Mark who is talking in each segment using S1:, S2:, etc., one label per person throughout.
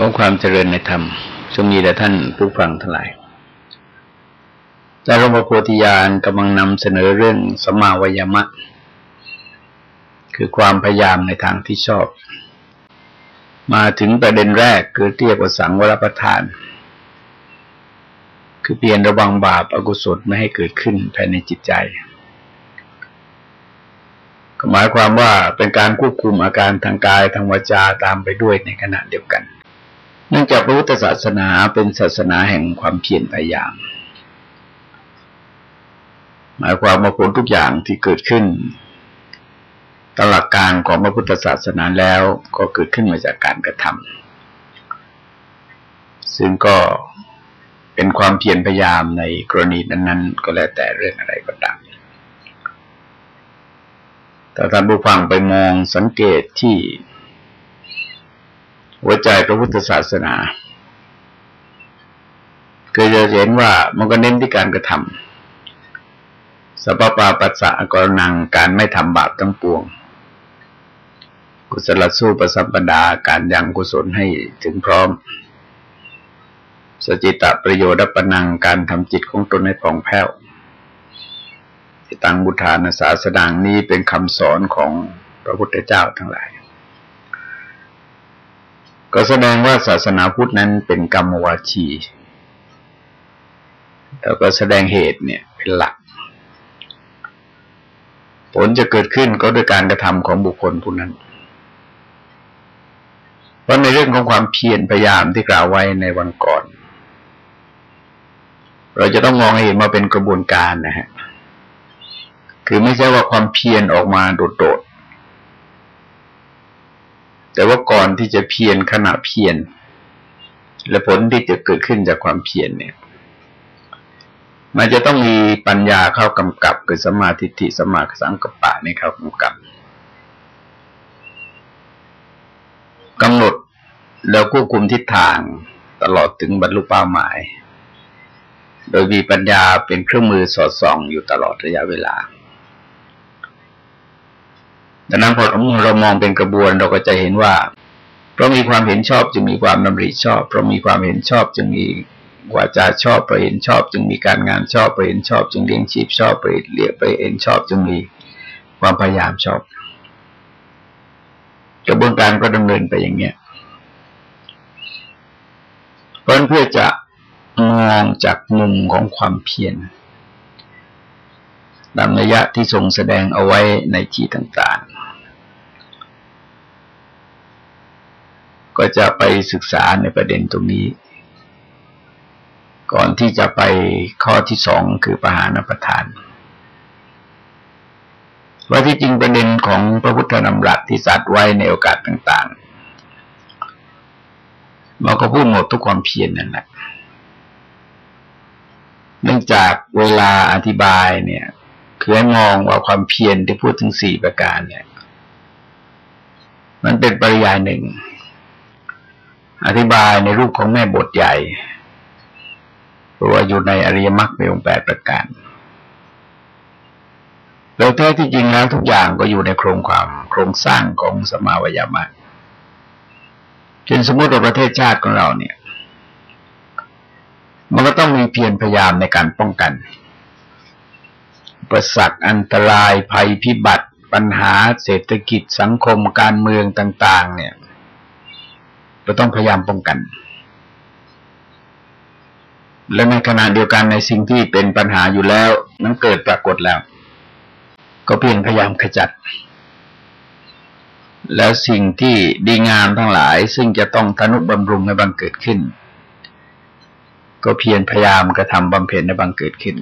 S1: ขอความเจริญในธรรมจงมีแด่ท่านผู้ฟังทั้งหลายแต่หลวงพ่อโพธิญาณกำลังนำเสนอเรื่องสมาวยามะ คือความพยายามในทางที่ชอบ มาถึงประเด็นแรกคือเรียกว่าสังวรประทาน คือเปลี่ยนระวังบาปอากุศลไม่ให้เกิดขึ้นภายในจิตใจหมายความว่าเป็นการควบคุมอาการทางกายทางวาจาตามไปด้วยในขณะเดียวกัน เนื่องจากพระพุทธศาสนาเป็นศาสนาแห่งความเพียรพยายาม หมายความว่าผลทุกอย่างที่เกิดขึ้นตหลักการของพระพุทธศาสนาแล้วก็เกิดขึ้นมาจากการกระทำซึ่งก็เป็นความเพียรพยายามในกรณีนั้น ๆ ก็แล้วแต่เรื่องอะไรก็ตามแต่ท่านผู้ฟังไปมองสังเกตที่ หัวใจพระพุทธศาสนาก็จะเห็นว่ามันก็เน้นที่การกระทำสัพปาปัสสะกรนังการไม่ทำบาปทั้งปวง กุศลสู้ประสัมปดาการยังกุศลให้ถึงพร้อม สจิตะประโยชน์ปนังการทำจิตของตนให้ผ่องแผ้วตังบุทานศาสดังนี้เป็นคำสอนของพระพุทธเจ้าทั้งหลาย ก็แสดงว่าศาสนาพุทธนั้นเป็นกรรมวาชีแล้วก็แสดงเหตุเนี่ยเป็นหลัก ผลจะเกิดขึ้นก็ด้วยการกระทำของบุคคลผู้นั้นเพราะในเรื่องของความเพียรพยายามที่กล่าวไว้ในวันก่อน เราจะต้องมองเห็นมาเป็นกระบวนการนะฮะคือไม่ใช่ว่าความเพียรออกมาโดด แต่ว่าก่อนที่จะเพียรขณะเพียรและผลที่จะเกิดขึ้นจากความเพียรเนี่ย มันจะต้องมีปัญญาเข้ากำกับคือสมาธิิสมาสังกปะในเข้ากำกับกำหนดแล้วควบคุมทิศทางตลอดถึงบรรลุเป้าหมาย โดยมีปัญญาเป็นเครื่องมือสอดส่องอยู่ตลอดระยะเวลา ดังนั้นพอเรามองเป็นกระบวนเราก็จะเห็นว่า เพราะมีความเห็นชอบจึงมีความดำริชอบ เพราะมีความเห็นชอบจึงมีวาจาชอบไปเห็นชอบ จึงมีการงานชอบไปเห็นชอบ จึงเลี้ยงชีพชอบไปเลี้ยงไปเห็นชอบ จึงมีความพยายามชอบ กระบวนการก็ดำเนินไปอย่างเนี้ยเพราะเพื่อจะมองจากมุมของความเพียรตามนัยยะที่ทรงแสดงเอาไว้ในที่ต่าง ๆ ก็จะไปศึกษาในประเด็นตรงนี้ ก่อนที่จะไปข้อที่สองคือปหานประทาน ว่าที่จริงประเด็นของพระพุทธนำรัสที่สัตว์ไว้ในโอกาสต่างๆเราก็พูดหมดทุกความเพียรนนั่นแหละเนื่องจากเวลาอธิบายเนี่ยคือให้มองว่าความเพียรที่พูดถึงสี่ประการเนี่ย มันเป็นปริยายหนึ่ง อธิบายในรูปของแม่บทใหญ่เพราะว่าอยู่ในอริยมรรคในองค์แปดประการแล้วแท้ที่จริงแล้วทุกอย่างก็อยู่ในโครงความโครงสร้างของสมาวยามะเช่นสมมติว่าประเทศชาติของเราเนี่ย มันก็ต้องมีเพียรพยายามในการป้องกัน ประสักอันตรายภัยพิบัติ ปัญหาเศรษฐกิจสังคมการเมืองต่าง ๆ เนี่ย เราต้องพยายามป้องกัน และในขณะเดียวกันในสิ่งที่เป็นปัญหาอยู่แล้วนั้นเกิดปรากฏแล้ว ก็เพียงพยายามขจัด แล้วสิ่งที่ดีงามทั้งหลาย ซึ่งจะต้องทนุบำรุงในบังเกิดขึ้น ก็เพียรพยายามกระทำบำเพ็ญในบังเกิดขึ้น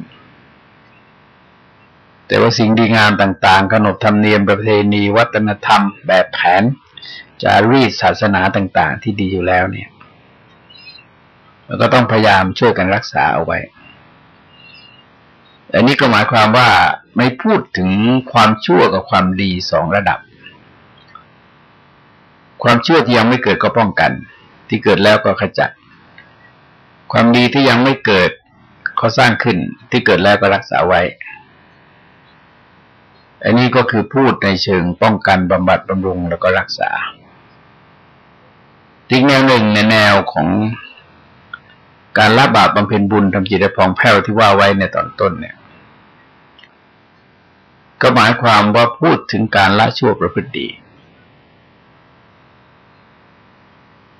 S1: แต่ว่าสิ่งดีงามต่างๆขนบธรรมเนียมประเพณีวัฒนธรรมแบบแผน จารีตศาสนาต่าง ๆ ที่ดีอยู่แล้วเนี่ยเราก็ต้องพยายามช่วยกันรักษาเอาไว้ อันนี้ก็หมายความว่าไม่พูดถึงความชั่วกับความดีสองระดับ ความชั่วที่ยังไม่เกิดก็ป้องกัน ที่เกิดแล้วก็ขจัด ความดีที่ยังไม่เกิดเขาสร้างขึ้นที่เกิดแล้วก็รักษาไว้ อันนี้ก็คือพูดในเชิงป้องกันบำบัดบำรุงแล้วก็รักษา อีกแนวหนึ่งในแนวของการละบาปบำเพ็ญบุญทำจิตให้พองแผ้วที่ว่าไว้ในตอนต้นเนี่ย ก็หมายความว่าพูดถึงการละชั่วประพฤติดี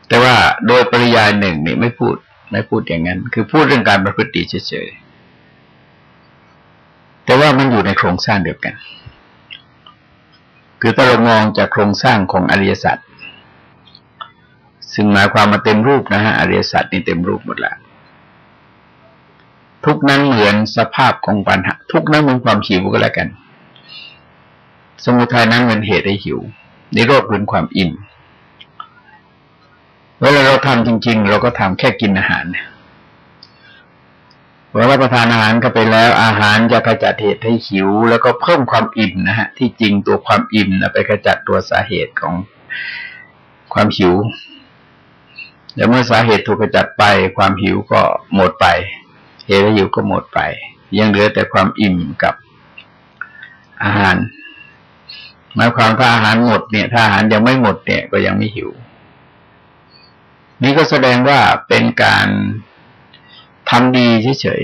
S1: แต่ว่าโดยปริยายหนึ่งนี่ไม่พูดไม่พูดอย่างนั้น คือพูดเรื่องการประพฤติดีเฉยๆแต่ว่ามันอยู่ในโครงสร้างเดียวกัน คือถ้าเรามองจากโครงสร้างของอริยสัจ ซึ่งหมายความมาเต็มรูปนะฮะอริยสัจนี่เต็มรูปหมดแล้วทุกนั้นเหมือนสภาพของปัญหา ทุกนั้นเหมือนความหิวก็แล้วกัน สมุทัยนั้นเป็นเหตุให้หิวนิโรธเป็นความอิ่มเวลาเราทำจริง ๆ เราก็ทำแค่กินอาหารเวลารับประทานอาหารก็ไปแล้ว อาหารจะขจัดเหตุให้หิว แล้วก็เพิ่มความอิ่มนะฮะที่จริงตัวความอิ่มนะไปขจัดตัวสาเหตุของความหิว แล้วเมื่อสาเหตุถูกขจัดไป ความหิวก็หมดไป เหตุหิวก็หมดไป ยังเหลือแต่ความอิ่มกับอาหารหมายความถ้าอาหารหมดเนี่ยถ้าอาหารยังไม่หมดเนี่ยก็ยังไม่หิว นี่ก็แสดงว่าเป็นการทำดีเฉย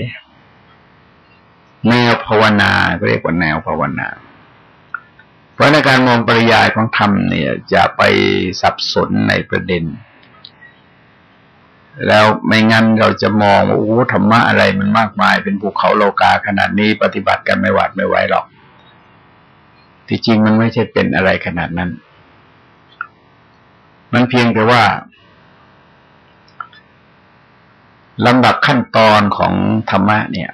S1: ๆแนวภาวนาก็เรียกว่าแนวภาวนา เพราะในการมองปริยายของธรรมเนี่ยจะไปสับสนในประเด็น แล้วไม่งั้นเราจะมองว่าโอ้ธรรมะอะไรมันมากมาย เป็นภูเขาโลกาขนาดนี้ปฏิบัติกันไม่หวาดไม่ไหวหรอก ที่จริงมันไม่ใช่เป็นอะไรขนาดนั้น มันเพียงแต่ว่าลำดับขั้นตอนของธรรมะเนี่ย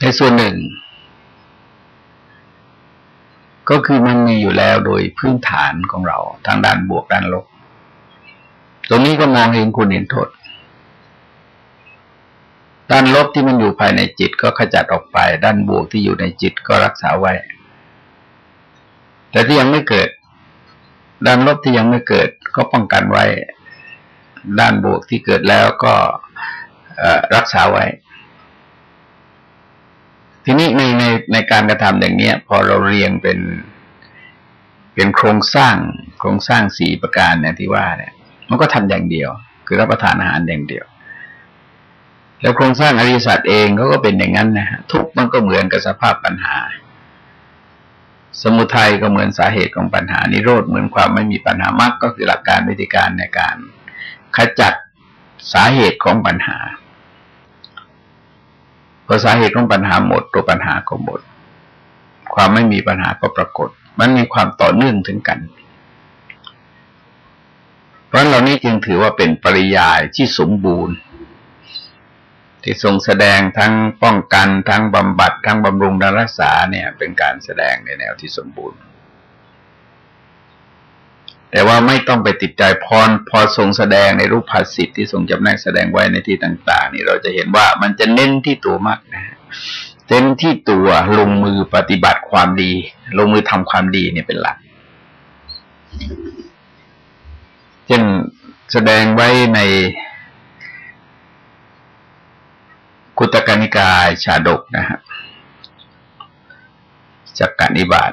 S1: ในส่วนหนึ่ง ก็คือมันมีอยู่แล้วโดยพื้นฐานของเราทางด้านบวกด้านลบ ตรงนี้ก็มองเห็นคุณเห็นโทษด้านลบที่มันอยู่ภายในจิตก็ขจัดออกไป ด้านบวกที่อยู่ในจิตก็รักษาไว้ แต่ที่ยังไม่เกิด ด้านลบที่ยังไม่เกิด ก็ป้องกันไว้ ด้านบวกที่เกิดแล้วก็รักษาไว้ ทีนี้ในในในการกระทำอย่างนี้พอเราเรียงเป็น เป็นโครงสร้าง โครงสร้างสี่ประการเนี่ยที่ว่าเนี่ย มันก็ทำอย่างเดียว คือรับประทานอาหารอย่างเดียว แล้วโครงสร้างอริสัจเองเขาก็เป็นอย่างนั้นนะทุกมันก็เหมือนกับสภาพปัญหา สมุทัยก็เหมือนสาเหตุของปัญหา นิโรธเหมือนความไม่มีปัญหามรรคก็คือหลักการวิธีการในการขจัดสาเหตุของปัญหาพอสาเหตุของปัญหาหมดตัวปัญหาก็หมด ความไม่มีปัญหาก็ปรากฏ มันมีความต่อเนื่องถึงกัน พราะเหล่านี้จึงถือว่าเป็นปริยายที่สมบูรณ์ ที่ทรงแสดงทั้งป้องกันทั้งบำบัด ทั้งบำรุงดรักษาเนี่ย เป็นการแสดงในแนวที่สมบูรณ์ แต่ว่าไม่ต้องไปติดใจพรพอทรงแสดงในรูปภาษิตที่ทรงจำแนกแสดงไว้ในที่ต่าง ๆ นี่เราจะเห็นว่ามันจะเน้นที่ตัวมากนะเน้นที่ตัวลงมือปฏิบัติความดี ลงมือทำความดีเนี่ยเป็นหลัก เช่นแสดงไว้ในกุตกานิกายชาดกนะฮะจากการนิบาต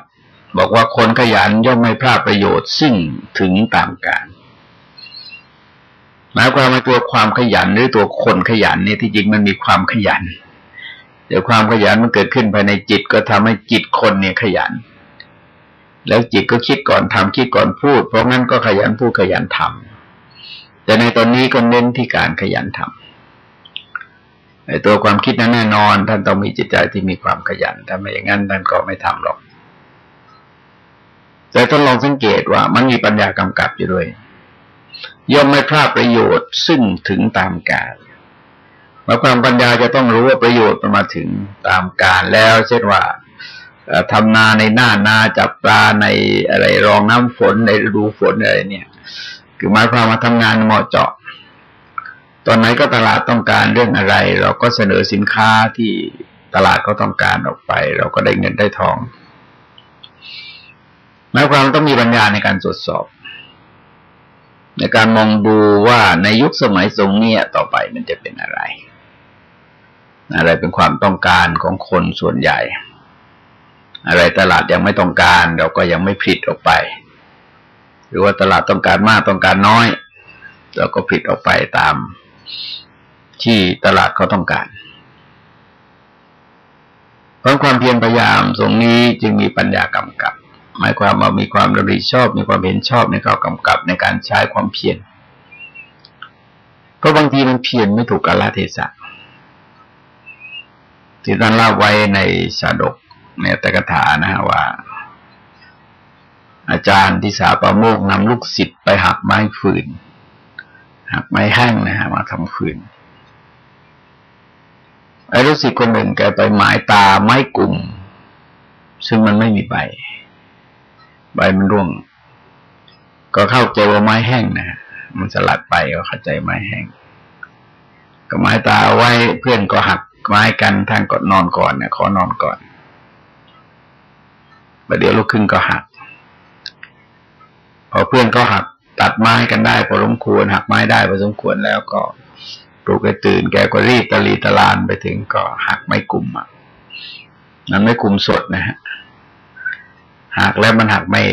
S1: บอกว่าคนขยันย่อมไม่พลาดประโยชน์ซึ่งถึงตามการหมายความว่าตัวความขยันหรือตัวคนขยันเนี่ยที่จริงมันมีความขยัน เดี๋ยวความขยันมันเกิดขึ้นภายในจิตก็ทำให้จิตคนเนี่ยขยัน แล้วจิตก็คิดก่อนทำคิดก่อนพูด เพราะงั้นก็ขยันพูดขยันทำแต่ในตอนนี้ก็เน้นที่การขยันทำในตัวความคิดนั้นแน่นอน ท่านต้องมีจิตใจที่มีความขยันถ้าไม่อย่างนั้นท่านก็ไม่ทำหรอก แต่ต้องลองสังเกตว่ามันมีปัญญากำกับอยู่ด้วยย่อมไม่พลาดประโยชน์ซึ่งถึงตามกาลมาความปัญญาจะต้องรู้ว่าประโยชน์มันมาถึงตามกาลแล้ว เช่นว่า ทำนาในหน้านาจับปลาในอะไรรองน้ำฝนในฤดูฝนอะไรเนี่ย คือหมายความว่าทำงานเหมาะเจาะ ตอนไหนก็ตลาดต้องการเรื่องอะไร เราก็เสนอสินค้าที่ตลาดเขาต้องการออกไป เราก็ได้เงินได้ทองหมายความต้องมีปัญญาในการตรวจสอบ ในการมองดูว่าในยุคสมัยทรงนี้ต่อไปมันจะเป็นอะไร อะไรเป็นความต้องการของคนส่วนใหญ่ อะไรตลาดยังไม่ต้องการ เราก็ยังไม่ผลิตออกไป หรือว่าตลาดต้องการมากต้องการน้อย เราก็ผิดออกไปตามที่ตลาดเขาต้องการ เพราะความเพียรพยายามตรงนี้จึงมีปัญญากำกับ หมายความว่ามีความระลึกชอบ มีความเห็นชอบในการกำกับในการใช้ความเพียรเพราะบางทีมันเพียรไม่ถูกกาลเทศะที่ท่านเล่าไว้ในชาดก ในตกถานะฮะว่า อาจารย์ที่สาประโมกนำลูกศิษย์ไปหักไม้ฟืน หักไม้แห้งนะฮะมาทำฟืนไอ้ลูกศิษย์คนหนึ่งแกไปหมายตาไม้กลุ่ม ซึ่งมันไม่มีใบ ใบมันร่วง ก็เข้าใจว่าไม้แห้งนะ มันสลัดไปก็เข้าใจไม้แห้งก็หมายตาไว้เพื่อนก็หักไม้กันท่านก็นอนก่อนเนี่ยขอนอนก่อน ประเดี๋ยวลุกขึ้นก็หัก พอเพื่อนก็หักตัดไม้กันได้พอสมควร หักไม้ได้พอสมควรแล้วก็ปลุกแกตื่นแกก็รีบตะลีตะลานไปถึงก็หักไม่กลุ่มอะมันไม่กลุ่มสดนะฮะหักแล้วมันหักไม่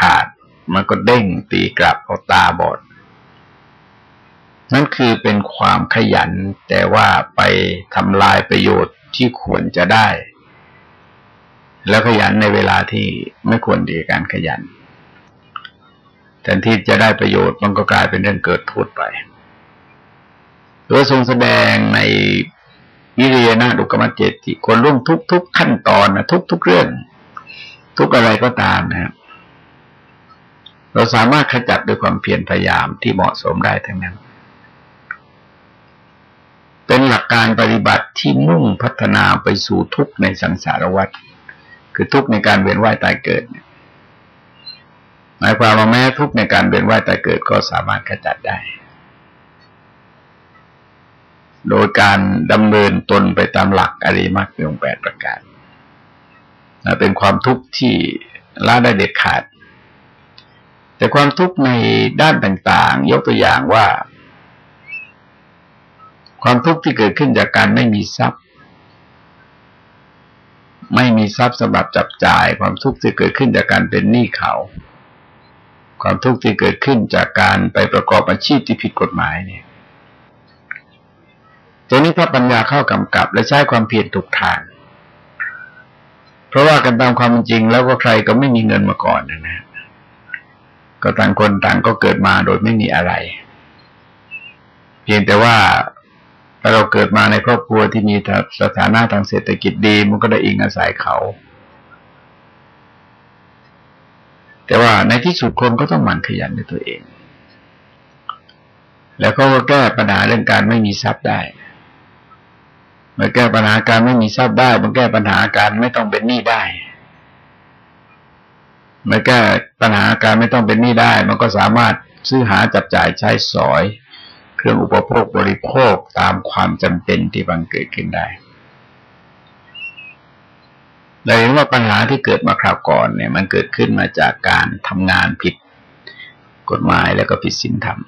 S1: ขาด มันก็เด้งตีกลับเอาตาบอด นั่นคือเป็นความขยันแต่ว่าไปทำลายประโยชน์ที่ควรจะได้ แล้วขยันในเวลาที่ไม่ควรดีการขยันแทนที่จะได้ประโยชน์มันก็กลายเป็นเรื่องเกิดโทษไปโดยทรงแสดงในวิริยนาดุกรรมเจติคนร่วมทุกทุกขั้นตอนนะทุกทุกเรื่อง ทุกอะไรก็ตามนะครับเราสามารถขจัดด้วยความเพียรพยายามที่เหมาะสมได้ทั้งนั้น เป็นหลักการปฏิบัติที่มุ่งพัฒนาไปสู่ทุกในสังสารวัฏ คือทุกข์ในการเวียนว่ายตายเกิดหมายความว่าแม้ทุกข์ในการเวียนว่ายตายเกิดก็สามารถขจัดได้ โดยการดำเนินตนไปตามหลักอริมักมีองแปดประการเป็นความทุกข์ที่ละได้เด็ดขาด แต่ความทุกข์ในด้านต่างๆ ยกตัวอย่างว่า ความทุกข์ที่เกิดขึ้นจากการไม่มีทรัพย์ ไม่มีทรัพย์สำหรับจับจ่าย ความทุกข์ที่เกิดขึ้นจากการเป็นหนี้เขา ความทุกข์ที่เกิดขึ้นจากการไปประกอบอาชีพที่ผิดกฎหมายเนี่ยตัวนี้ถ้าปัญญาเข้ากำกับ และใช้ความเพียรถูกทาง เพราะว่ากันตามความจริงแล้วก็ใครก็ไม่มีเงินมาก่อนนะก็ต่างคนต่างก็เกิดมาโดยไม่มีอะไร เพียงแต่ว่า ถ้าเราเกิดมาในครอบครัวที่มีสถานะทางเศรษฐกิจดีมันก็ได้อิงอาศัยเขา แต่ว่าในที่สุดคนก็ต้องหมั่นขยันในตัวเอง แล้วก็แก้ปัญหาเรื่องการไม่มีทรัพย์ได้เมื่อแก้ปัญหาการไม่มีทรัพย์ได้มันแก้ปัญหาการไม่ต้องเป็นหนี้ได้เมื่อแก้ปัญหาการไม่ต้องเป็นหนี้ได้ มันก็สามารถซื้อหาจับจ่ายใช้สอย เครื่องอุปโภคบริโภคตามความจำเป็นที่บังเกิดขึ้นได้เราเห็นว่าปัญหาที่เกิดมาคราวก่อนเนี่ย มันเกิดขึ้นมาจากการทำงานผิดกฎหมายแล้วก็ผิดศีลธรรม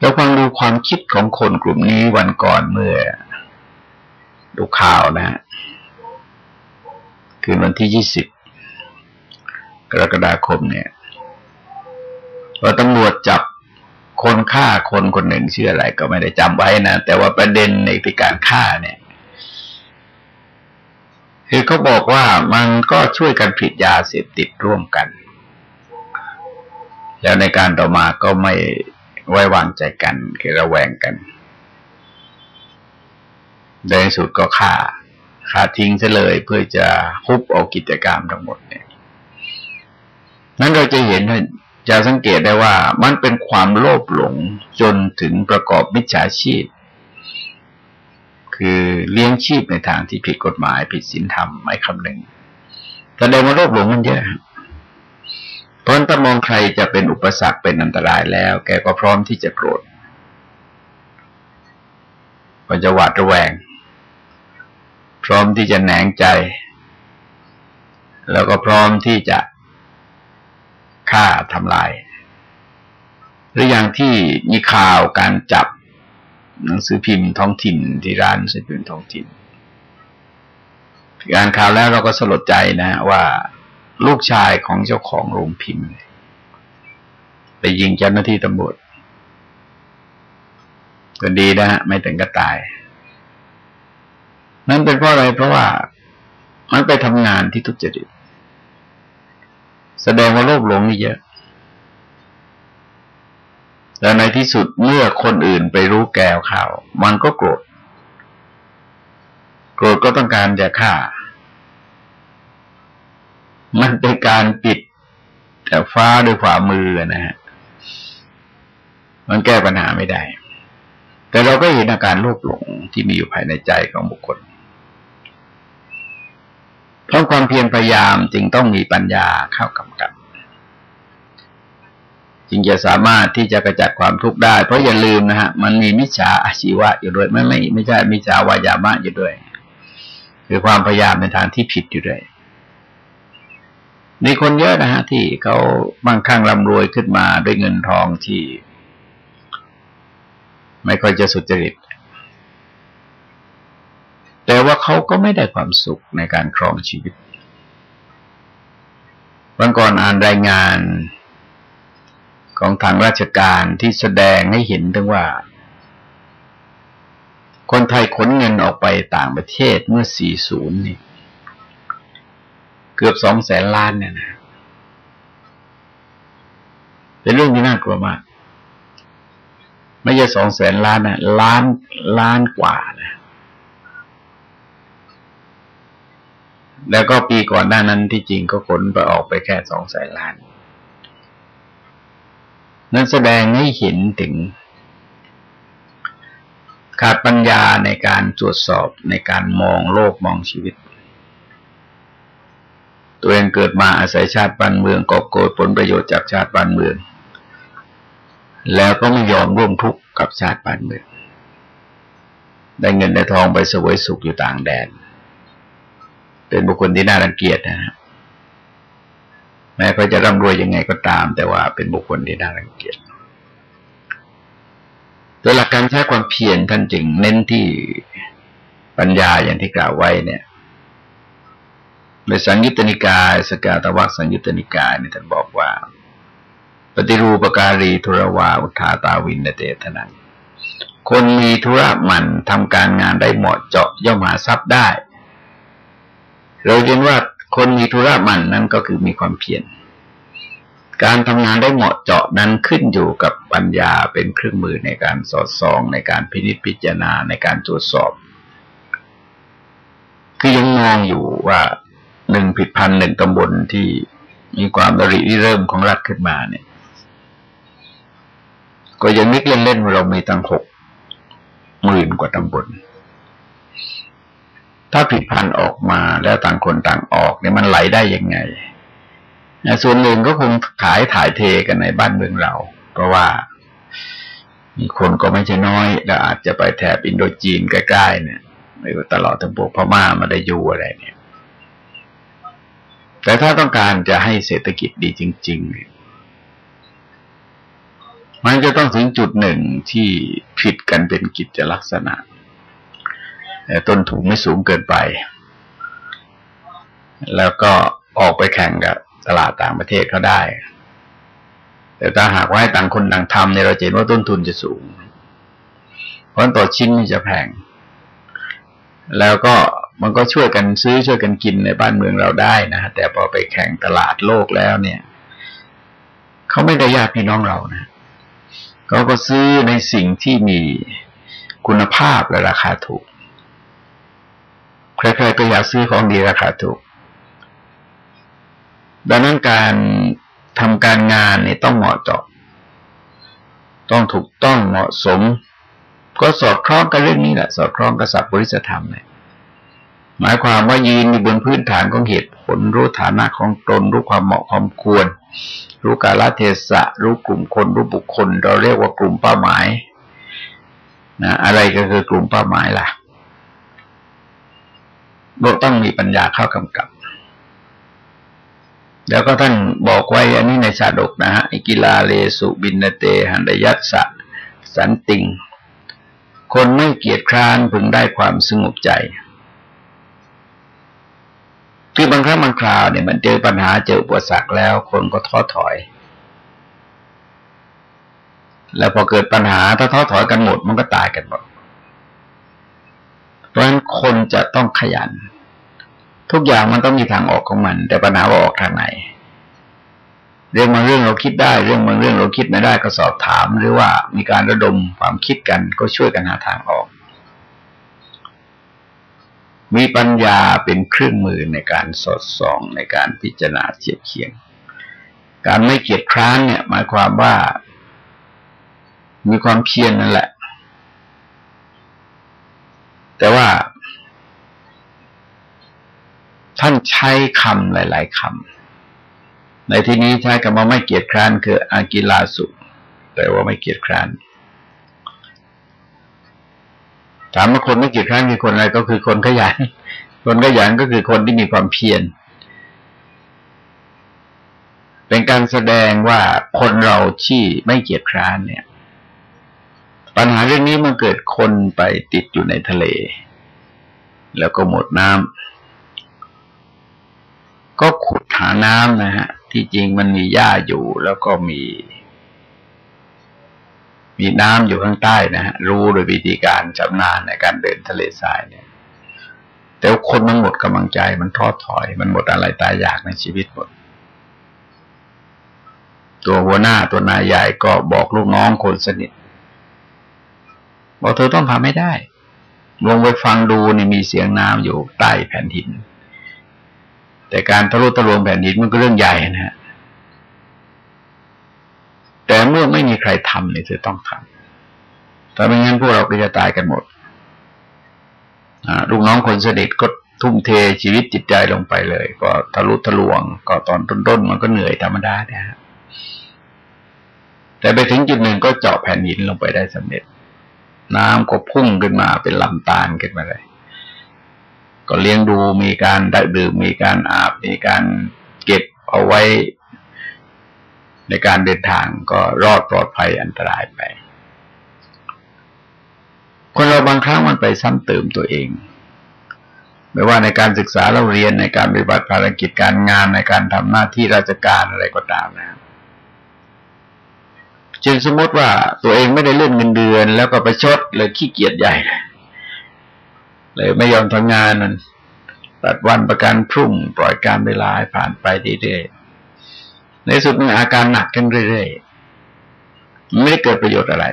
S1: เราฟังดูความคิดของคนกลุ่มนี้วันก่อนเมื่อ ดูข่าวนะคือวันที่ยี่สิบกรกฎาคมเนี่ยว่าตำรวจจับ คนฆ่าคนคนหนึ่งชื่ออะไรก็ไม่ได้จำไว้นะ แต่ว่าประเด็นในการฆ่าเนี่ยคือเขาบอกว่ามันก็ช่วยกันผิดยาเสพติดร่วมกัน แล้วในการต่อมาก็ไม่ไว้วางใจกันคือระแวงกันในสุดก็ฆ่าฆ่าทิ้งซะเลยเพื่อจะฮุบเอากิจกรรมทั้งหมดเนี่ยนั้นเราจะเห็นว่า จะสังเกตได้ว่ามันเป็นความโลภหลงจนถึงประกอบมิจฉาชีพ คือเลี้ยงชีพในทางที่ผิดกฎหมายผิดศีลธรรมไม่คำหนึ่งแสดงว่าโลภหลงมันเยอะเพราะถ้ามองใครจะเป็นอุปสรรคเป็นอันตรายแล้ว แกก็พร้อมที่จะโกรธก็จะหวาดระแวง พร้อมที่จะแหนงใจ แล้วก็พร้อมที่จะ ฆ่าทำลาย หรืออย่างที่มีข่าวการจับหนังสือพิมพ์ท้องถิ่นที่ร้านหนังสือพิมพ์ท้องถิ่นการข่าวแล้วเราก็สลดใจนะว่าลูกชายของเจ้าของโรงพิมพ์ ไปยิงเจ้าหน้าที่ตำรวจก็ดีนะฮะไม่ถึงก็ตาย นั่นเป็นเพราะอะไรเพราะว่ามันไปทำงานที่ทุจริต แสดงว่าโลภหลงนี่เยอะแต่ในที่สุดเมื่อคนอื่นไปรู้แก้วข่าวมันก็โกรธ โกรธก็ต้องการจะฆ่า มันเป็นการปิดแต่ฟ้าด้วยฝ่ามือนะฮะ มันแก้ปัญหาไม่ได้ แต่เราก็เห็นอาการโลภหลงที่มีอยู่ภายในใจของบุคคล เพราะความเพียรพยายามจึงต้องมีปัญญาเข้ากำกับจึงจะสามารถที่จะกระจัดความทุกข์ได้ เพราะอย่าลืมนะฮะ มันมีมิจฉาอาชีวะอยู่ด้วยไม่ไม่ไม่ใช่มิจฉาวายามะอยู่ด้วย คือความพยายามในทางที่ผิดอยู่ด้วยมีคนเยอะนะฮะ ที่เขาบางครั้งร่ำรวยขึ้นมาด้วยเงินทองที่ ไม่ค่อยจะสุจริต แต่ว่าเขาก็ไม่ได้ความสุขในการครองชีวิต วันก่อนอ่านรายงานของทางราชการที่แสดงให้เห็นถึงว่า คนไทยขนเงินออกไปต่างประเทศเมื่อ 40 นี่ เกือบสองแสนล้านเนี่ยนะเป็นเรื่องที่น่ากลัวมาก ไม่ใช่สองแสนล้านนะล้านล้านกว่านะ แล้วก็ปีก่อนหน้านั้นที่จริงก็ขนไปออกไปแค่สองแสนล้าน นั้นแสดงให้เห็นถึง ขาดปัญญาในการตรวจสอบในการมองโลกมองชีวิต ตัวเองเกิดมาอาศัยชาติบ้านเมืองกอบโกยผลประโยชน์จากชาติบ้านเมือง แล้วก็ไม่ยอมร่วมทุกข์กับชาติบ้านเมือง ได้เงินได้ทองไปสวยสุขอยู่ต่างแดน เป็นบุคคลที่น่ารังเกียจนะ แม้เขาจะร่ำรวยยังไงก็ตาม แต่ว่าเป็นบุคคลที่น่ารังเกียจโดยหลักการใช้ความเพียรท่านจึงเน้นที่ปัญญาอย่างที่กล่าวไว้เนี่ยในสังยุตตนิกาย สกาตวัคสังยุตตนิกายเนี่ยท่านบอกว่า ปฏิรูปการีธุรวาอุทาตาวินเตทนังคนมีธุระหมันทำการงานได้เหมาะเจาะย่อมหาทรัพย์ได้ เราเห็นว่าคนมีธุระมันนั้นก็คือมีความเพียรการทำงานได้เหมาะเจาะนั้นขึ้นอยู่กับปัญญาเป็นเครื่องมือในการสอดส่อง ในการพินิจพิจารณาในการตรวจสอบ คือยังมองอยู่ว่าหนึ่งผิดพันหนึ่งตำบลที่มีความดริเริ่มของรัฐขึ้นมาเนี่ย ก็ยังนึกเล่นๆว่าเรามีตั้งหกหมื่นกว่าตำบล ถ้าผิดพันออกมาแล้วต่างคนต่างออกเนี่ยมันไหลได้ยังไงส่วนหนึ่งก็คงขายถ่ายเทกันในบ้านเมืองเรา เพราะว่ามีคนก็ไม่ใช่น้อย แล้วอาจจะไปแถบอินโดจีนใกล้ๆเนี่ยไม่ว่าตลอดถึงพวกพม่ามาได้ยูอะไรเนี่ย แต่ถ้าต้องการจะให้เศรษฐกิจดีจริงๆมันจะต้องถึงจุดหนึ่งที่ผิดกันเป็นกิจลักษณะ ต้นทุนไม่สูงเกินไป แล้วก็ออกไปแข่งกับตลาดต่างประเทศเขาได้ แต่ถ้าหากว่าให้ต่างคนต่างทำเนี่ยเราเห็นว่าต้นทุนจะสูง เพราะต่อชิ้นจะแพง แล้วก็มันก็ช่วยกันซื้อช่วยกันกินในบ้านเมืองเราได้นะแต่พอไปแข่งตลาดโลกแล้วเนี่ยเขาไม่ได้ญาติพี่น้องเรานะเขาก็ซื้อในสิ่งที่มีคุณภาพและราคาถูก ใครๆก็อยากซื้อของดีราคาถูก ดังนั้นการทำการงานเนี่ยต้องเหมาะเจาะต้องถูกต้องเหมาะสม ก็สอดคล้องกับเรื่องนี้แหละ สอดคล้องกับสัพปริสธรรมเนี่ยหมายความว่ายืนอยู่บนพื้นฐานของเหตุผล รู้ฐานะของตน รู้ความเหมาะความควร รู้กาลเทศะ รู้กลุ่มคน รู้บุคคล เราเรียกว่ากลุ่มเป้าหมายนะอะไรก็คือกลุ่มเป้าหมายล่ะ เราต้องมีปัญญาเข้ากำกับ แล้วก็ท่านบอกไว้อันนี้ในชาดกนะฮะอิกิลาเลสุบินเต หันดยัสสะสันติง คนไม่เกียจคร้านพึงได้ความสงบใจ คือบางครั้งบางคราวเนี่ยมันเจอปัญหาเจออุปสรรคแล้ว คนก็ท้อถอย แล้วพอเกิดปัญหาถ้าท้อถอยกันหมดมันก็ตายกันหมด ราะฉะนั้นคนจะต้องขยัน ทุกอย่างมันต้องมีทางออกของมัน แต่ปัญหาว่าออกทางไหนเรื่องบางเรื่องเราคิดได้ เรื่องบางเรื่องเราคิดไม่ได้ก็สอบถาม หรือว่ามีการระดมความคิดกันก็ช่วยกันหาทางออก มีปัญญาเป็นเครื่องมือในการสอดส่องในการพิจารณาเทียบเคียง การไม่เกียจคร้านเนี่ย หมายความว่า มีความเพียรนนั่นแหละ แต่ว่า ท่านใช้คำหลาย ๆคำในที่นี้ใช้คำว่าไม่เกียจคร้านคืออากิลาสุแปลว่าไม่เกียจคร้านถามว่าคนไม่เกี่ครั้งคือคนอะไรก็คือคนขยันคนขยันก็คือคนที่มีความเพียรเป็นการแสดงว่าคนเราที่ไม่เกียจคร้านเนี่ย ปัญหาเรื่องนี้มันเกิดคนไปติดอยู่ในทะเล แล้วก็หมดน้ำก็ขุดหาน้ำนะฮะ ที่จริงมันมีหญ้าอยู่แล้วก็มี มีน้ำอยู่ข้างใต้นะฮะ รู้โดยวิธีการชำนาญในการเดินทะเลทรายเนี่ย แต่คนมันหมดกำลังใจ มันท้อถอย มันหมดอะไรตายอยากในชีวิตหมดตัวหัวหน้าตัวนายใหญ่ก็บอกลูกน้องคนสนิท บอกเธอต้องทำไม่ได้ ลงไปฟังดูนี่มีเสียงน้ำอยู่ใต้แผ่นดิน แต่การทะลุทะลวงแผ่นดินมันก็เรื่องใหญ่นะฮะแต่เมื่อไม่มีใครทำเนี่ยเธอต้องทำถ้าไม่งั้นพวกเราก็จะตายกันหมดลูกน้องคนสนิทก็ทุ่มเทชีวิตจิตใจลงไปเลย ก็ทะลุทะลวง ก็ตอนต้นๆมันก็เหนื่อยธรรมดาเนี่ยฮะแต่ไปถึงจุดหนึ่งก็เจาะแผ่นหินลงไปได้สำเร็จ น้ำก็พุ่งขึ้นมาเป็นลำตาลขึ้นมาเลย ก็เลี้ยงดูมีการด้ดื่มมีการอาบ มีการเก็บเอาไว้ ในการเดินทางก็รอดปลอดภัยอันตรายไป คนเราบางครั้งมันไปซ้ำเติมตัวเองไม่ว่าในการศึกษาเราเรียนในการปฏิบัติภารกิจการงานในการทำหน้าที่ราชการอะไรก็ตามนะ จึงสมมติว่าตัวเองไม่ได้เลื่อนเงินเดือน แล้วก็ไปชดเลยขี้เกียจใหญ่ เลยไม่ยอมทำงานมันตัดวันประกันพรุ่งปล่อยการเวลาผ่านไปเรื่อยๆในสุดมันอาการหนักขึ้นเรื่อยๆไม่ได้เกิดประโยชน์อะไร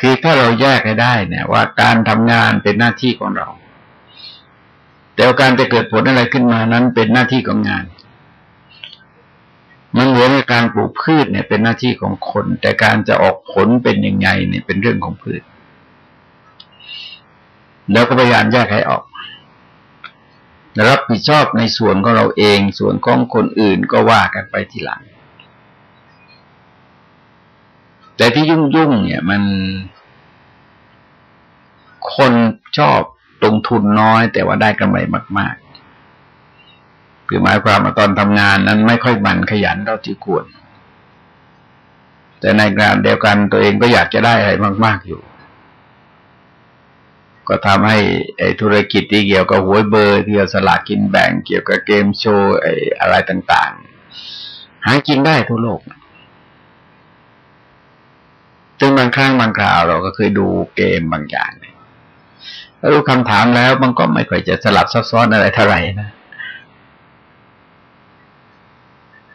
S1: คือถ้าเราแยกให้ได้เนี่ย ว่าการทำงานเป็นหน้าที่ของเรา แต่การจะเกิดผลอะไรขึ้นมานั้นเป็นหน้าที่ของงาน มันเหมือนกับการปลูกพืชเนี่ยเป็นหน้าที่ของคน แต่การจะออกผลเป็นยังไงเนี่ยเป็นเรื่องของพืช แล้วก็พยายามแยกให้ออก รับผิดชอบในส่วนของเราเอง ส่วนของคนอื่นก็ว่ากันไปทีหลัง แต่ที่ยุ่งยุ่งเนี่ยมัน คนชอบลงทุนน้อย แต่ว่าได้กำไรมาก คือหมายความว่าตอนทำงานนั้นไม่ค่อยมันขยันเท่าที่ควร แต่ในงานเดียวกันตัวเองก็อยากจะได้อะไรมาก ๆอยู่ ก็ทำให้ไอ้ธุรกิจที่เกี่ยวกับหวยเบอร์เกี่ยวสลากกินแบ่งเกี่ยวกับเกมโชว์ไอ้อะไรต่าง ๆ หากินได้ทั่วโลกซึ่งบางครั้งบางคราวเราก็เคยดูเกมบางอย่างรู้คำถามแล้วมันก็ไม่ค่อยจะสลับซับซ้อนอะไรเท่าไหร่นะ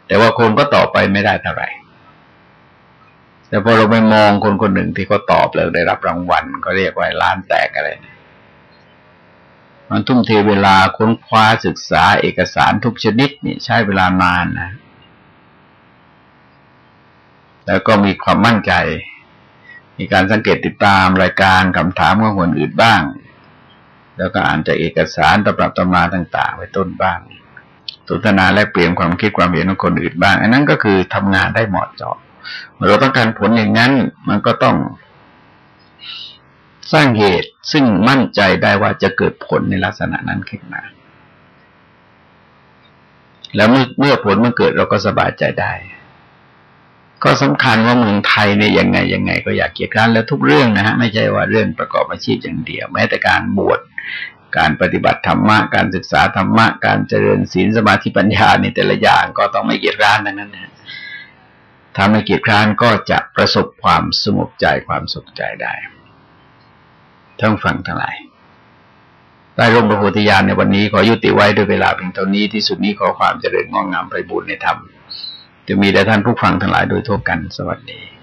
S1: แต่ว่าคนก็ตอบไปไม่ได้เท่าไหร่ แต่พอเราไปมองคนคนหนึ่งที่เขาตอบแล้วได้รับรางวัล ก็เรียกว่าล้านแตกอะไรมันทุ่มเทเวลาค้นคว้าศึกษาเอกสารทุกชนิดนี่ใช้เวลานานนะ แล้วก็มีความมั่นใจ มีการสังเกตติดตามรายการคำถามของคนอื่นบ้าง แล้วก็อ่านจากเอกสารตำรับตำราต่าง ๆไปต้นบ้าง สนทนาและเปลี่ยนความคิดความเห็นของคนอื่นบ้าง อันนั้นก็คือทำงานได้เหมาะเจาะเราต้องการผลอย่างนั้น มันก็ต้อง สร้างเหตุซึ่งมั่นใจได้ว่าจะเกิดผลในลักษณะนั้นขึ้นมา แล้วเมื่อเมื่อผลมันเกิดเราก็สบายใจได้ ก็สำคัญว่าเมืองไทยเนี่ยยังไงยังไง ก็อยากเกียรติการแล้วทุกเรื่องนะฮะไม่ใช่ว่าเรื่องประกอบอาชีพอย่างเดียว แม้แต่การบวช การปฏิบัติธรรมะ การศึกษาธรรมะ การเจริญศีลสมาธิปัญญาในแต่ละอย่างก็ต้องไม่เกียจร้านดังนั้นนะถ้าไม่เกียจร้านก็จะประสบความสงบใจความสุขใจได้ทั้งฟังทั้งหลายได้ร่มพระโพธิญาณในวันนี้ขอยุติไว้ด้วยเวลาเพียงเท่านี้ที่สุดนี้ขอความเจริญงอกงามไปบูรณนธรรมจะมีแด่ท่านผู้ฟังทั้งหลายโดยทั่วกันสวัสดี